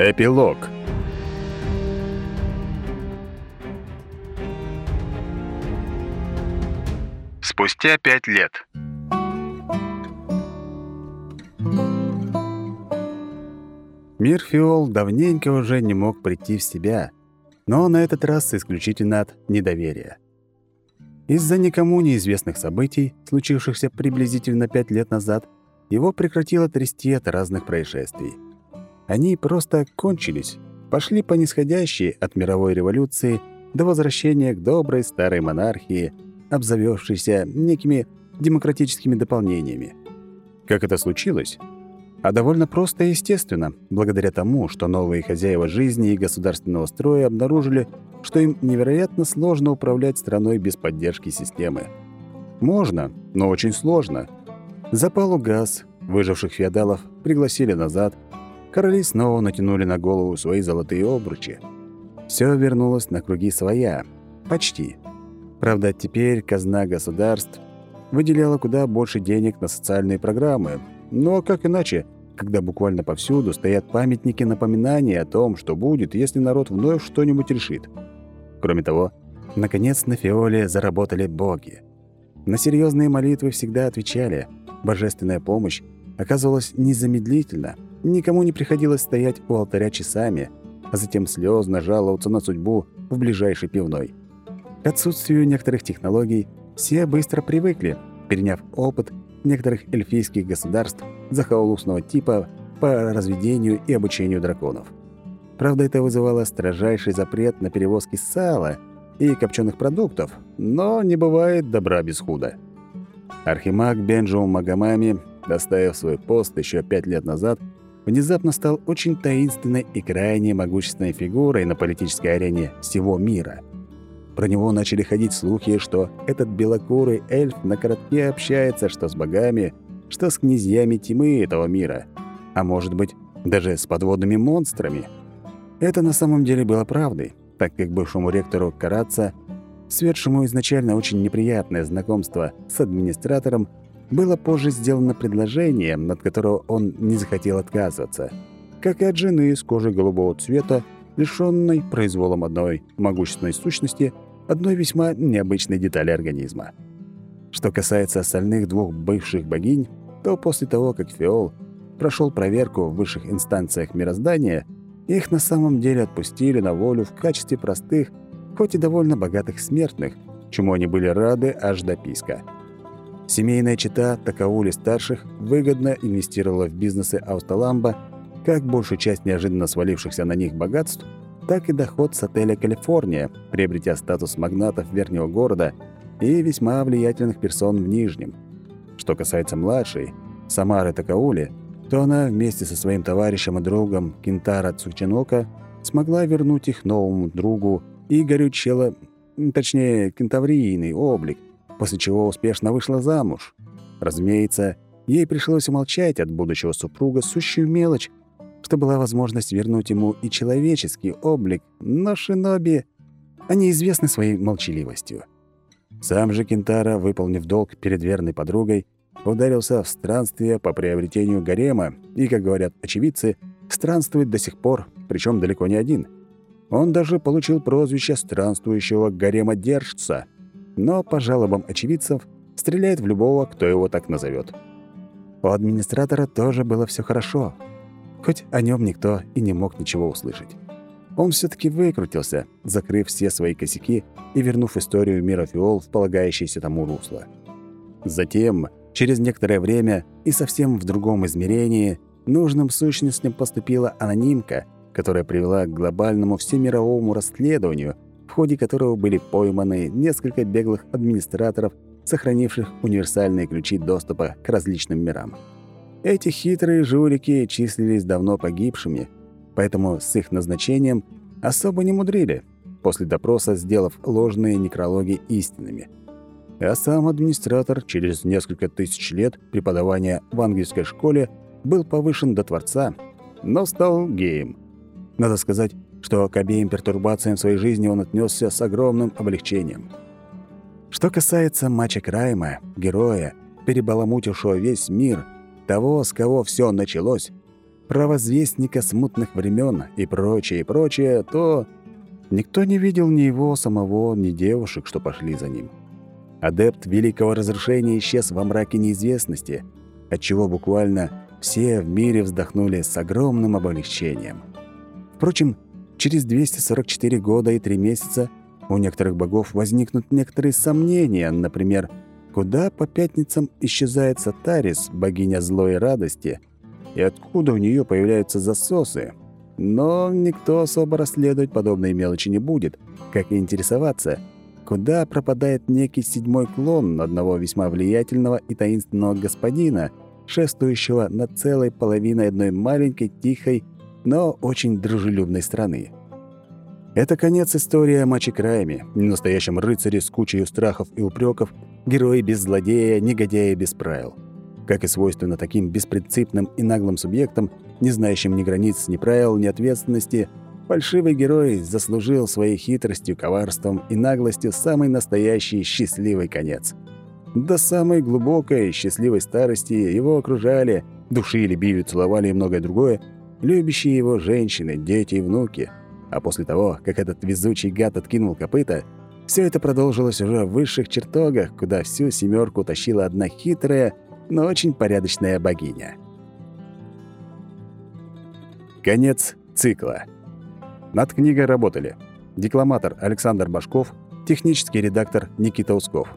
Эпилог. Спустя пять лет. Мир Фиол давненько уже не мог прийти в себя, но на этот раз исключительно от недоверия. Из-за никому неизвестных событий, случившихся приблизительно пять лет назад, его прекратило трясти от разных происшествий. Они просто кончились, пошли по нисходящей от мировой революции до возвращения к доброй старой монархии, обзавёвшейся некими демократическими дополнениями. Как это случилось? А довольно просто и естественно, благодаря тому, что новые хозяева жизни и государственного строя обнаружили, что им невероятно сложно управлять страной без поддержки системы. Можно, но очень сложно. Запал газ, выживших феодалов пригласили назад – Короли снова натянули на голову свои золотые обручи. Все вернулось на круги своя. Почти. Правда, теперь казна государств выделяла куда больше денег на социальные программы. Но как иначе, когда буквально повсюду стоят памятники напоминания о том, что будет, если народ вновь что-нибудь решит. Кроме того, наконец на Фиоле заработали боги. На серьезные молитвы всегда отвечали. Божественная помощь оказывалась незамедлительно – Никому не приходилось стоять у алтаря часами, а затем слезно жаловаться на судьбу в ближайшей пивной. К отсутствию некоторых технологий все быстро привыкли, переняв опыт некоторых эльфийских государств захолустного типа по разведению и обучению драконов. Правда, это вызывало строжайший запрет на перевозки сала и копченых продуктов, но не бывает добра без худа. Архимаг Бенджоу Магомами, доставив свой пост еще пять лет назад, внезапно стал очень таинственной и крайне могущественной фигурой на политической арене всего мира. Про него начали ходить слухи, что этот белокурый эльф на коротке общается что с богами, что с князьями тьмы этого мира, а может быть, даже с подводными монстрами. Это на самом деле было правдой, так как бывшему ректору Караца, светшему изначально очень неприятное знакомство с администратором, было позже сделано предложение, от которого он не захотел отказываться, как и от жены с кожей голубого цвета, лишённой произволом одной могущественной сущности, одной весьма необычной детали организма. Что касается остальных двух бывших богинь, то после того, как Фиол прошел проверку в высших инстанциях мироздания, их на самом деле отпустили на волю в качестве простых, хоть и довольно богатых смертных, чему они были рады аж до писка. Семейная чита Такаули-старших выгодно инвестировала в бизнесы Аусталамба как большую часть неожиданно свалившихся на них богатств, так и доход с отеля «Калифорния», приобретя статус магнатов верхнего города и весьма влиятельных персон в Нижнем. Что касается младшей, Самары Такаули, то она вместе со своим товарищем и другом Кентара Цучинока смогла вернуть их новому другу Игорю Чела, точнее, кентаврийный облик, после чего успешно вышла замуж. Разумеется, ей пришлось умолчать от будущего супруга сущую мелочь, что была возможность вернуть ему и человеческий облик, но шиноби, они известны своей молчаливостью. Сам же Кентара, выполнив долг перед верной подругой, ударился в странствие по приобретению гарема и, как говорят очевидцы, странствует до сих пор, причем далеко не один. Он даже получил прозвище странствующего гарема-держца — но по жалобам очевидцев стреляет в любого, кто его так назовет. У администратора тоже было все хорошо, хоть о нем никто и не мог ничего услышать. Он все таки выкрутился, закрыв все свои косяки и вернув историю мира Фиол в полагающееся тому русло. Затем, через некоторое время и совсем в другом измерении, нужным сущностям поступила анонимка, которая привела к глобальному всемировому расследованию – ходе которого были пойманы несколько беглых администраторов, сохранивших универсальные ключи доступа к различным мирам. Эти хитрые жулики числились давно погибшими, поэтому с их назначением особо не мудрили, после допроса сделав ложные некрологи истинными. А сам администратор через несколько тысяч лет преподавания в английской школе был повышен до творца, но стал геем. Надо сказать, что к обеим пертурбациям своей жизни он отнесся с огромным облегчением. Что касается Мача Крайма, героя, перебаламутившего весь мир, того, с кого все началось, провозвестника смутных времен и прочее, и прочее, то никто не видел ни его самого, ни девушек, что пошли за ним. Адепт Великого Разрушения исчез во мраке неизвестности, отчего буквально все в мире вздохнули с огромным облегчением. Впрочем, через 244 года и 3 месяца у некоторых богов возникнут некоторые сомнения, например, куда по пятницам исчезает Сатарис, богиня злой радости, и откуда у нее появляются засосы. Но никто особо расследовать подобные мелочи не будет, как и интересоваться, куда пропадает некий седьмой клон одного весьма влиятельного и таинственного господина, шествующего над целой половиной одной маленькой, тихой, но очень дружелюбной страны. Это конец истории о Мачекрайме, настоящем рыцаре с кучей страхов и упреков, герой без злодея, негодяя без правил. Как и свойственно таким беспринципным и наглым субъектам, не знающим ни границ, ни правил, ни ответственности, фальшивый герой заслужил своей хитростью, коварством и наглостью самый настоящий счастливый конец. До самой глубокой счастливой старости его окружали, душили, били, целовали и многое другое, любящие его женщины, дети и внуки – а после того, как этот везучий гад откинул копыта, все это продолжилось уже в высших чертогах, куда всю семерку тащила одна хитрая, но очень порядочная богиня. Конец цикла. Над книгой работали декламатор Александр Башков, технический редактор Никита Усков.